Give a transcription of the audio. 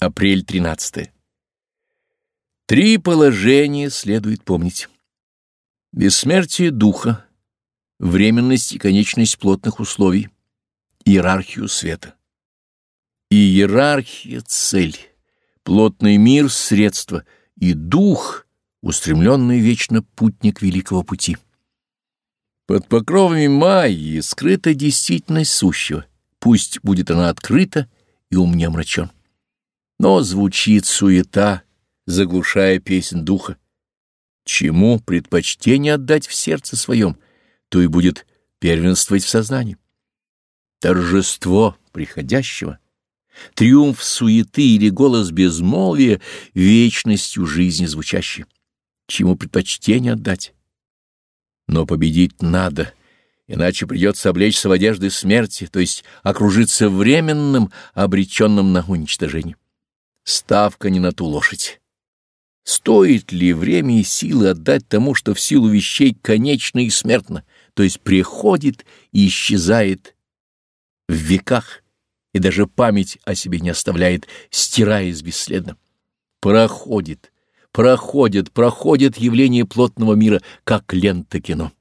Апрель 13. Три положения следует помнить. Бессмертие духа, временность и конечность плотных условий, иерархию света. Иерархия — цель, плотный мир — средство, и дух — устремленный вечно путник великого пути. Под покровами Майи скрыта действительность сущего, пусть будет она открыта и ум не омрачен. Но звучит суета, заглушая песнь духа. Чему предпочтение отдать в сердце своем, то и будет первенствовать в сознании. Торжество приходящего, триумф суеты или голос безмолвия вечностью жизни звучащий. Чему предпочтение отдать? Но победить надо, иначе придется облечься в одежды смерти, то есть окружиться временным, обреченным на уничтожение. Ставка не на ту лошадь. Стоит ли время и силы отдать тому, что в силу вещей конечно и смертно, то есть приходит и исчезает в веках, и даже память о себе не оставляет, стираясь бесследно? Проходит, проходит, проходит явление плотного мира, как лента кино.